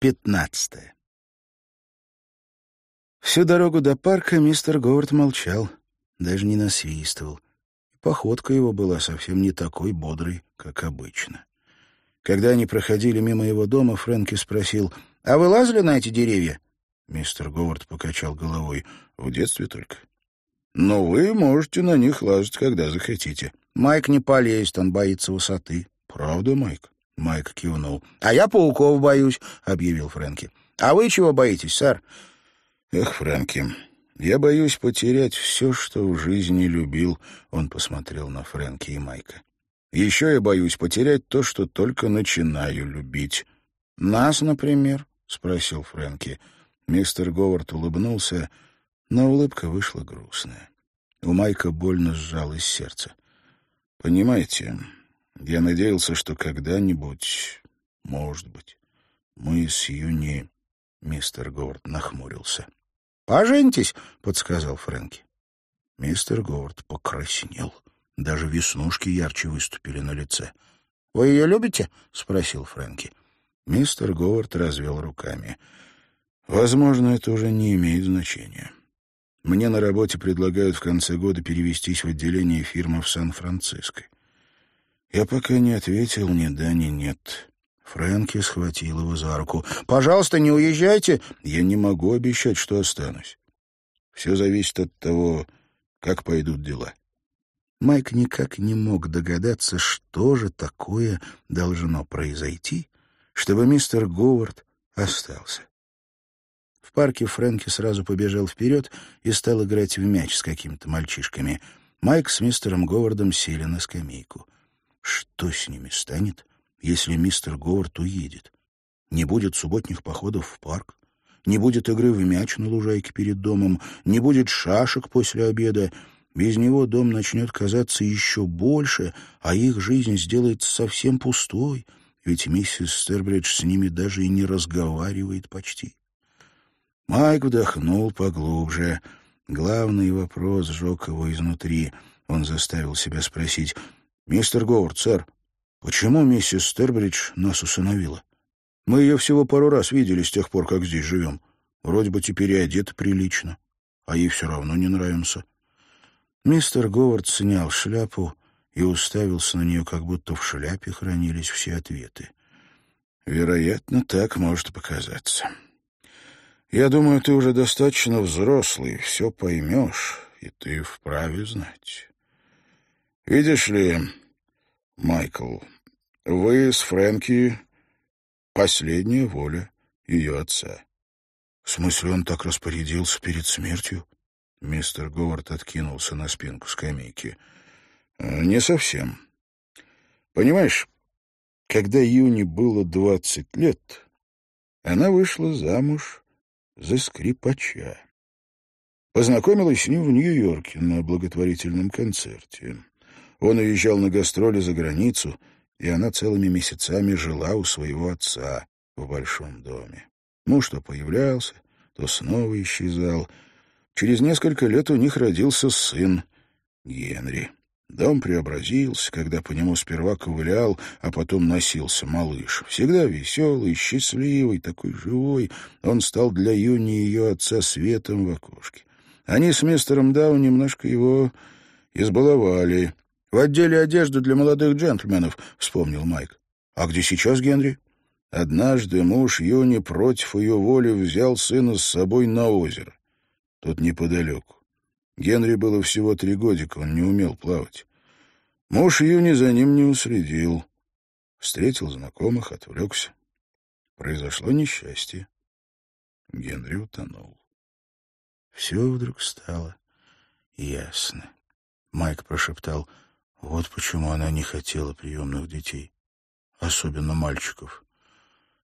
Пятнадцатое. Всю дорогу до парка мистер Говард молчал, даже не насвистывал. Походка его была совсем не такой бодрой, как обычно. Когда они проходили мимо его дома, Фрэнки спросил, «А вы лазали на эти деревья?» Мистер Говард покачал головой. «В детстве только». «Но вы можете на них лазать, когда захотите». «Майк не полезет, он боится высоты». «Правда, Майк?» Майк кивнул. «А я пауков боюсь», — объявил Фрэнки. «А вы чего боитесь, сэр?» «Эх, Фрэнки, я боюсь потерять все, что в жизни любил», — он посмотрел на Фрэнки и Майка. «Еще я боюсь потерять то, что только начинаю любить». «Нас, например?» — спросил Фрэнки. Мистер Говард улыбнулся, но улыбка вышла грустная. У Майка больно сжалось сердце. «Понимаете, я надеялся, что когда-нибудь, может быть, мы с Юни...» Мистер Говард нахмурился. «Поженитесь», — подсказал Фрэнки. Мистер Говард покраснел. Даже веснушки ярче выступили на лице. «Вы ее любите?» — спросил Фрэнки. Мистер Говард развел руками. «Возможно, это уже не имеет значения. Мне на работе предлагают в конце года перевестись в отделение фирмы в Сан-Франциско. Я пока не ответил ни да, ни нет. Фрэнки схватил его за руку. «Пожалуйста, не уезжайте!» «Я не могу обещать, что останусь. Все зависит от того, как пойдут дела». Майк никак не мог догадаться, что же такое должно произойти, чтобы мистер Говард остался. В парке Фрэнки сразу побежал вперед и стал играть в мяч с какими-то мальчишками. Майк с мистером Говардом сели на скамейку. Что с ними станет, если мистер Говард уедет? Не будет субботних походов в парк, не будет игры в мяч на лужайке перед домом, не будет шашек после обеда. Без него дом начнет казаться еще больше, а их жизнь сделается совсем пустой, ведь миссис Стербридж с ними даже и не разговаривает почти. Майк вдохнул поглубже. Главный вопрос сжег его изнутри. Он заставил себя спросить, «Мистер Говард, сэр, почему миссис Стербридж нас усыновила? Мы ее всего пару раз видели с тех пор, как здесь живем. Вроде бы теперь и одета прилично, а ей все равно не нравимся». Мистер Говард снял шляпу и уставился на нее, как будто в шляпе хранились все ответы. «Вероятно, так может показаться. Я думаю, ты уже достаточно взрослый, все поймешь, и ты вправе знать. Видишь ли, Майкл, вы с Фрэнки последняя воля ее отца. В смысле, он так распорядился перед смертью? Мистер Говард откинулся на спинку скамейки. «Э, не совсем. Понимаешь, когда Юни было двадцать лет, она вышла замуж за скрипача. Познакомилась с ним в Нью-Йорке на благотворительном концерте. Он уезжал на гастроли за границу, и она целыми месяцами жила у своего отца в большом доме. Ну, что появлялся, то снова исчезал. Через несколько лет у них родился сын Генри. Дом преобразился, когда по нему сперва ковылял, а потом носился малыш. Всегда веселый, счастливый, такой живой. Он стал для Юни и ее отца светом в окошке. Они с мистером Дау немножко его избаловали. «В отделе одежды для молодых джентльменов», — вспомнил Майк. «А где сейчас Генри?» Однажды муж Юни против ее воли взял сына с собой на озеро. Тут неподалеку. Генри было всего три годика, он не умел плавать. Муж Юни за ним не уследил. Встретил знакомых, отвлекся. Произошло несчастье. Генри утонул. Все вдруг стало ясно. Майк прошептал — вот почему она не хотела приемных детей, особенно мальчиков.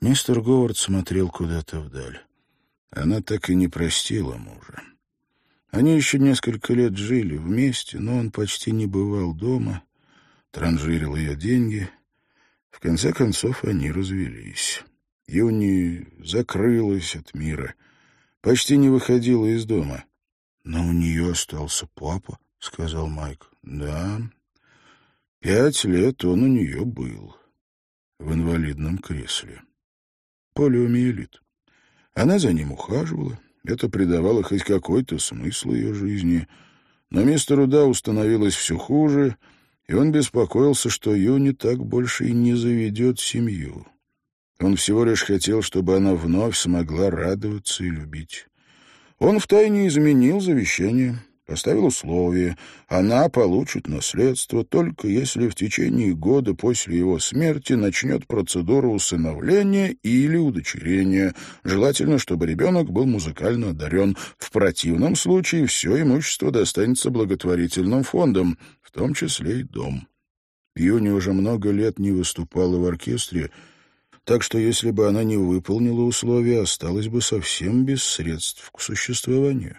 Мистер Говард смотрел куда-то вдаль. Она так и не простила мужа. Они еще несколько лет жили вместе, но он почти не бывал дома, транжирил ее деньги. В конце концов они развелись. Юни закрылась от мира, почти не выходила из дома. «Но у нее остался папа», — сказал Майк. «Да, Пять лет он у нее был в инвалидном кресле. полиомиелит. Она за ним ухаживала, это придавало хоть какой-то смысл ее жизни. Но мистеру Дау становилось все хуже, и он беспокоился, что Юни так больше и не заведет семью. Он всего лишь хотел, чтобы она вновь смогла радоваться и любить. Он втайне изменил завещание, поставил условие. Она получит наследство только если в течение года после его смерти начнет процедуру усыновления или удочерения. Желательно, чтобы ребенок был музыкально одарен. В противном случае все имущество достанется благотворительным фондам, в том числе и дом. Юни уже много лет не выступала в оркестре, так что если бы она не выполнила условия, осталась бы совсем без средств к существованию.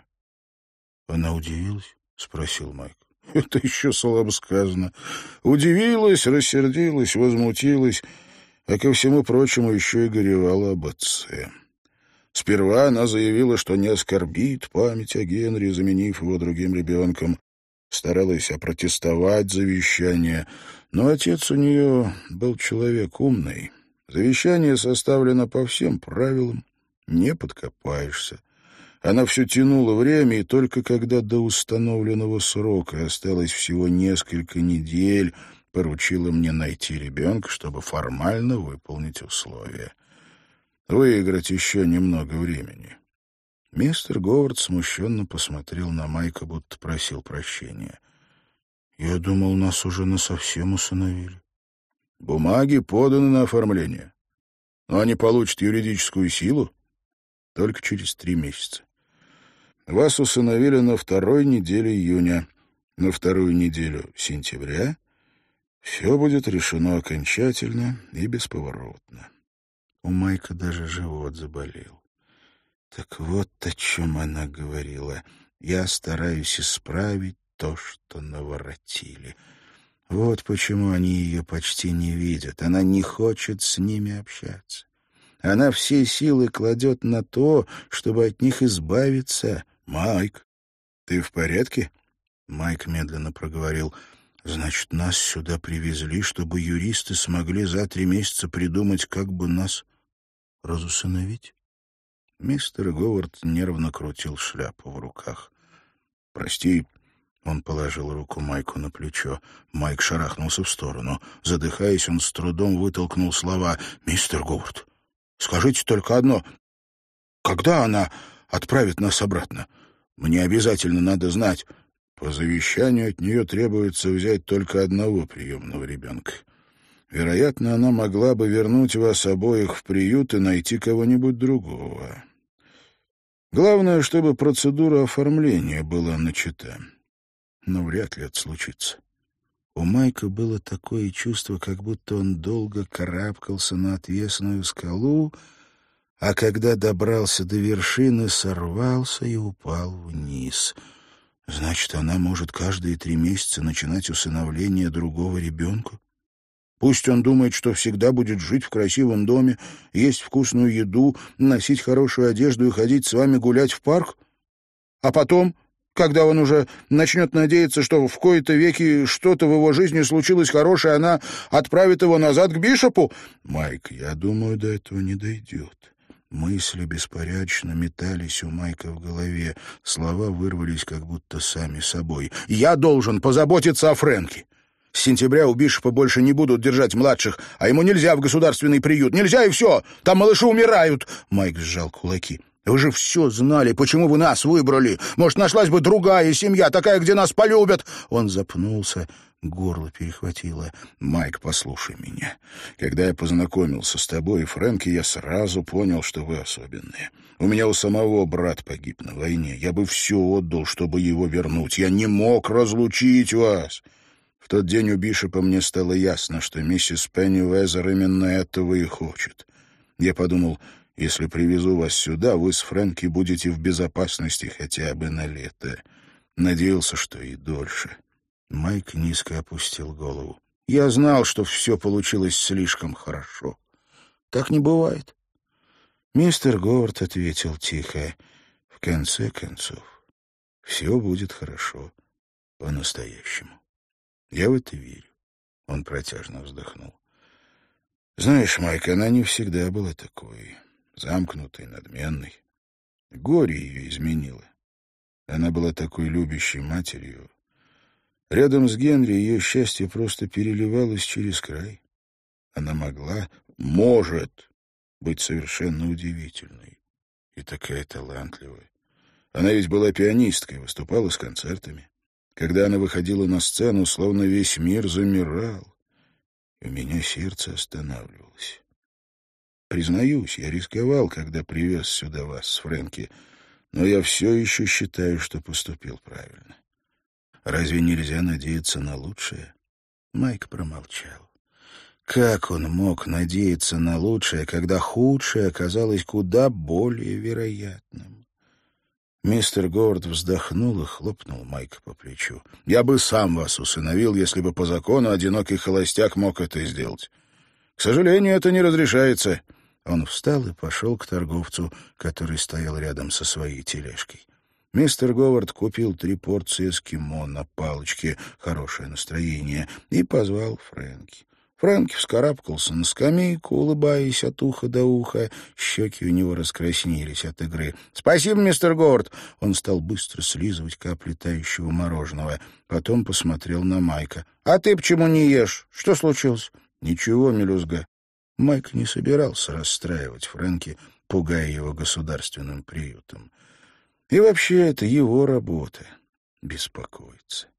Она удивилась? — спросил Майк. — Это еще слабо сказано. Удивилась, рассердилась, возмутилась, а ко всему прочему еще и горевала об отце. Сперва она заявила, что не оскорбит память о Генри, заменив его другим ребенком. Старалась опротестовать завещание, но отец у нее был человек умный. Завещание составлено по всем правилам, не подкопаешься. Она все тянула время, и только когда до установленного срока осталось всего несколько недель, поручила мне найти ребенка, чтобы формально выполнить условия. Выиграть еще немного времени. Мистер Говард смущенно посмотрел на Майка, будто просил прощения. «Я думал, нас уже насовсем усыновили». «Бумаги поданы на оформление. Но они получат юридическую силу только через три месяца. Вас усыновили на второй неделе июня, на вторую неделю сентября. Все будет решено окончательно и бесповоротно. У Майка даже живот заболел. Так вот о чем она говорила. Я стараюсь исправить то, что наворотили. Вот почему они ее почти не видят. Она не хочет с ними общаться. Она все силы кладет на то, чтобы от них избавиться, «Майк, ты в порядке?» Майк медленно проговорил. «Значит, нас сюда привезли, чтобы юристы смогли за три месяца придумать, как бы нас разусыновить?» Мистер Говард нервно крутил шляпу в руках. «Прости», — он положил руку Майку на плечо. Майк шарахнулся в сторону. Задыхаясь, он с трудом вытолкнул слова. «Мистер Говард, скажите только одно. Когда она отправит нас обратно? Мне обязательно надо знать. По завещанию от нее требуется взять только одного приемного ребенка. Вероятно, она могла бы вернуть вас обоих в приют и найти кого-нибудь другого. Главное, чтобы процедура оформления была начата. Но вряд ли это случится. У Майка было такое чувство, как будто он долго карабкался на отвесную скалу, а когда добрался до вершины, сорвался и упал вниз. Значит, она может каждые три месяца начинать усыновление другого ребенка? Пусть он думает, что всегда будет жить в красивом доме, есть вкусную еду, носить хорошую одежду и ходить с вами гулять в парк. А потом, когда он уже начнет надеяться, что в кои-то веки что-то в его жизни случилось хорошее, она отправит его назад к Бишопу? Майк, я думаю, до этого не дойдет. Мысли беспорядочно метались у Майка в голове. Слова вырвались как будто сами собой. «Я должен позаботиться о Фрэнке. С сентября у Бишопа больше не будут держать младших, а ему нельзя в государственный приют. Нельзя и все! Там малыши умирают!» Майк сжал кулаки. «Вы же все знали, почему вы нас выбрали. Может, нашлась бы другая семья, такая, где нас полюбят!» Он запнулся Горло перехватило. «Майк, послушай меня. Когда я познакомился с тобой и Фрэнки, я сразу понял, что вы особенные. У меня у самого брат погиб на войне. Я бы все отдал, чтобы его вернуть. Я не мог разлучить вас». В тот день у Бишопа мне стало ясно, что миссис Пенни Уэзер именно этого и хочет. Я подумал, если привезу вас сюда, вы с Фрэнки будете в безопасности хотя бы на лето. Надеялся, что и дольше. Майк низко опустил голову. «Я знал, что все получилось слишком хорошо. Так не бывает». Мистер Говард ответил тихо. «В конце концов, все будет хорошо по-настоящему. Я в это верю». Он протяжно вздохнул. «Знаешь, Майк, она не всегда была такой. Замкнутой, надменной. Горе ее изменило. Она была такой любящей матерью. Рядом с Генри ее счастье просто переливалось через край. Она могла, может быть совершенно удивительной и такая талантливая. Она ведь была пианисткой, выступала с концертами. Когда она выходила на сцену, словно весь мир замирал, и у меня сердце останавливалось. Признаюсь, я рисковал, когда привез сюда вас с Фрэнки, но я все еще считаю, что поступил правильно. Разве нельзя надеяться на лучшее? Майк промолчал. Как он мог надеяться на лучшее, когда худшее оказалось куда более вероятным? Мистер Говард вздохнул и хлопнул Майка по плечу. «Я бы сам вас усыновил, если бы по закону одинокий холостяк мог это сделать. К сожалению, это не разрешается. Он встал и пошел к торговцу, который стоял рядом со своей тележкой. Мистер Говард купил три порции эскимо на палочке, хорошее настроение, и позвал Фрэнки. Фрэнки вскарабкался на скамейку, улыбаясь от уха до уха. Щеки у него раскраснелись от игры. «Спасибо, мистер Говард!» Он стал быстро слизывать капли тающего мороженого. Потом посмотрел на Майка. «А ты почему не ешь? Что случилось?» «Ничего, мелюзга. Майк не собирался расстраивать Фрэнки, пугая его государственным приютом. И вообще это его работа — беспокоиться.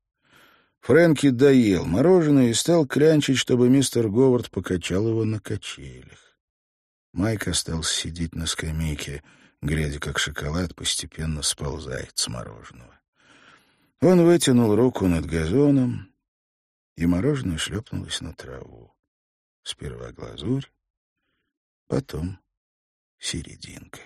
Фрэнки доел мороженое и стал клянчить, чтобы мистер Говард покачал его на качелях. Майк остался сидеть на скамейке, глядя, как шоколад постепенно сползает с мороженого. Он вытянул руку над газоном, и мороженое шлепнулось на траву. Сперва глазурь, потом серединка.